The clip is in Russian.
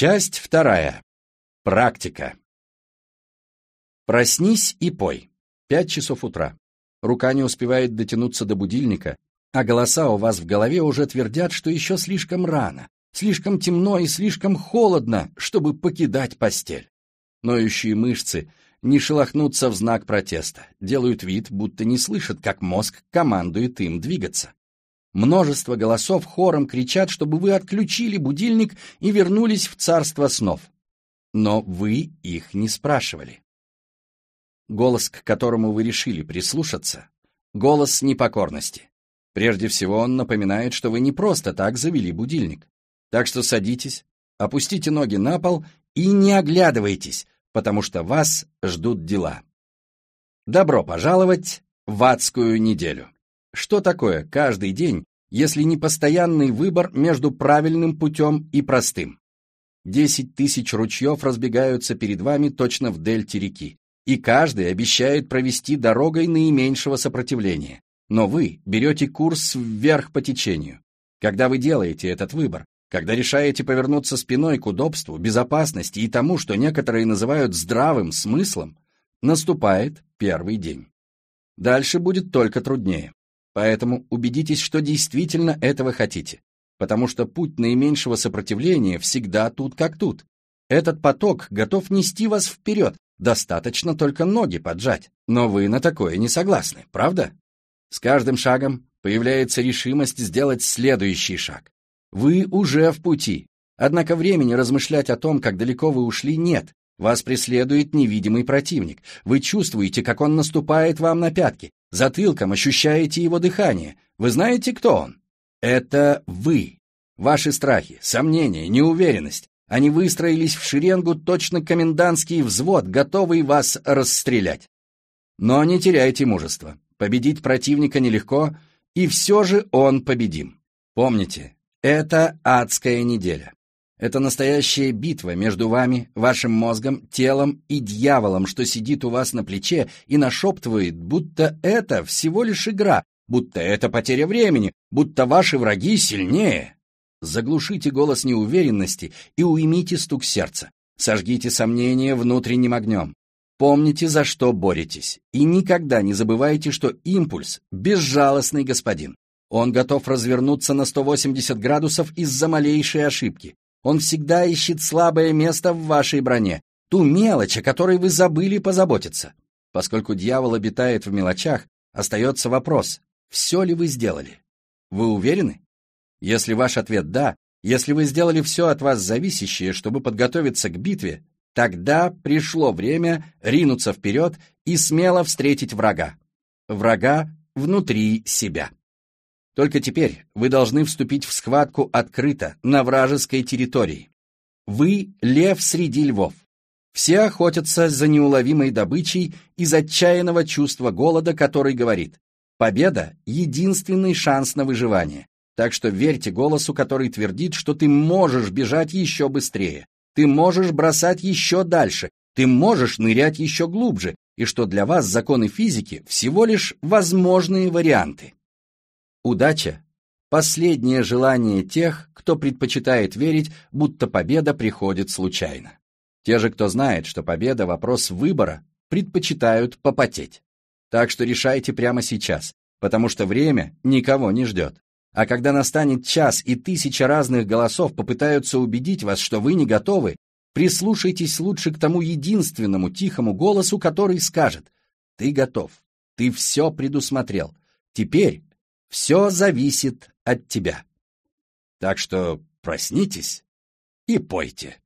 Часть вторая. Практика. Проснись и пой. Пять часов утра. Рука не успевает дотянуться до будильника, а голоса у вас в голове уже твердят, что еще слишком рано, слишком темно и слишком холодно, чтобы покидать постель. Ноющие мышцы не шелохнутся в знак протеста, делают вид, будто не слышат, как мозг командует им двигаться. Множество голосов хором кричат, чтобы вы отключили будильник и вернулись в царство снов. Но вы их не спрашивали. Голос, к которому вы решили прислушаться, голос непокорности. Прежде всего он напоминает, что вы не просто так завели будильник. Так что садитесь, опустите ноги на пол и не оглядывайтесь, потому что вас ждут дела. Добро пожаловать в адскую неделю. Что такое каждый день, если не постоянный выбор между правильным путем и простым? Десять тысяч ручьев разбегаются перед вами точно в дельте реки, и каждый обещает провести дорогой наименьшего сопротивления. Но вы берете курс вверх по течению. Когда вы делаете этот выбор, когда решаете повернуться спиной к удобству, безопасности и тому, что некоторые называют здравым смыслом, наступает первый день. Дальше будет только труднее. Поэтому убедитесь, что действительно этого хотите, потому что путь наименьшего сопротивления всегда тут как тут. Этот поток готов нести вас вперед, достаточно только ноги поджать. Но вы на такое не согласны, правда? С каждым шагом появляется решимость сделать следующий шаг. Вы уже в пути. Однако времени размышлять о том, как далеко вы ушли, нет. Вас преследует невидимый противник. Вы чувствуете, как он наступает вам на пятки. Затылком ощущаете его дыхание. Вы знаете, кто он? Это вы. Ваши страхи, сомнения, неуверенность. Они выстроились в шеренгу точно комендантский взвод, готовый вас расстрелять. Но не теряйте мужества. Победить противника нелегко, и все же он победим. Помните, это адская неделя. Это настоящая битва между вами, вашим мозгом, телом и дьяволом, что сидит у вас на плече и нашептывает, будто это всего лишь игра, будто это потеря времени, будто ваши враги сильнее. Заглушите голос неуверенности и уймите стук сердца. Сожгите сомнения внутренним огнем. Помните, за что боретесь, и никогда не забывайте, что импульс – безжалостный господин. Он готов развернуться на 180 градусов из-за малейшей ошибки. Он всегда ищет слабое место в вашей броне, ту мелочь, о которой вы забыли позаботиться. Поскольку дьявол обитает в мелочах, остается вопрос, все ли вы сделали? Вы уверены? Если ваш ответ «да», если вы сделали все от вас зависящее, чтобы подготовиться к битве, тогда пришло время ринуться вперед и смело встретить врага. Врага внутри себя. Только теперь вы должны вступить в схватку открыто, на вражеской территории. Вы — лев среди львов. Все охотятся за неуловимой добычей из отчаянного чувства голода, который говорит «Победа — единственный шанс на выживание». Так что верьте голосу, который твердит, что ты можешь бежать еще быстрее, ты можешь бросать еще дальше, ты можешь нырять еще глубже, и что для вас законы физики всего лишь возможные варианты. Удача – последнее желание тех, кто предпочитает верить, будто победа приходит случайно. Те же, кто знает, что победа – вопрос выбора, предпочитают попотеть. Так что решайте прямо сейчас, потому что время никого не ждет. А когда настанет час и тысяча разных голосов попытаются убедить вас, что вы не готовы, прислушайтесь лучше к тому единственному тихому голосу, который скажет «Ты готов, ты все предусмотрел, теперь все зависит от тебя. Так что проснитесь и пойте.